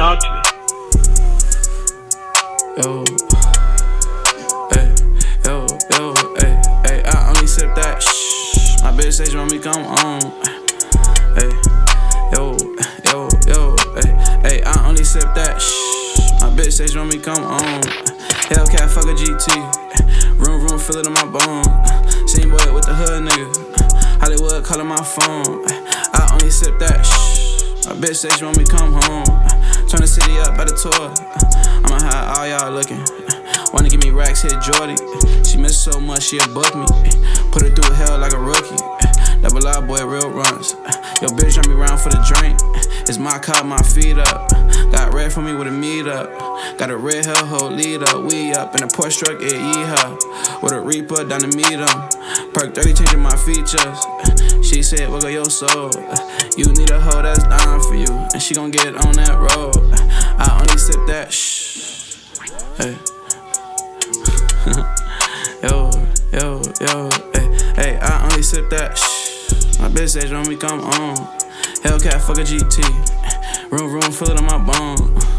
Yo. Hey, yo, yo, hey, hey, I only sip that. Shh. My bitch says want me come on. Hey, yo, yo, yo, hey, hey, I only sip that. Shh. My bitch says want me come on. Hellcat, fuck a GT. Room, room, fill it in my bone. Same boy with the hood nigga. Hollywood calling my phone. I only sip that. Shh. My bitch says she want me come home. Turn the city up by the tour. I'ma have all y'all looking. Wanna give me racks, hit Jordy. She missed so much, she'll book me. Put her through hell like a rookie. Double R boy, real runs. Yo, bitch, run me round for the drink. It's my car, my feet up. Got red for me with a meet up. Got a red hell hoe lead up. We up in a Porsche truck, it yeehaw. With a Reaper down to meet 'em. Perk 30 changing my features. She said, Wiggle your soul. You need a hoe that's down for you. And she gon' get on that road. I only sip that shh. Hey. yo, yo, yo, hey, hey, I only sip that shh. My bitch says when we come on. Hellcat, fuck a GT. Room, room, fill it on my bone.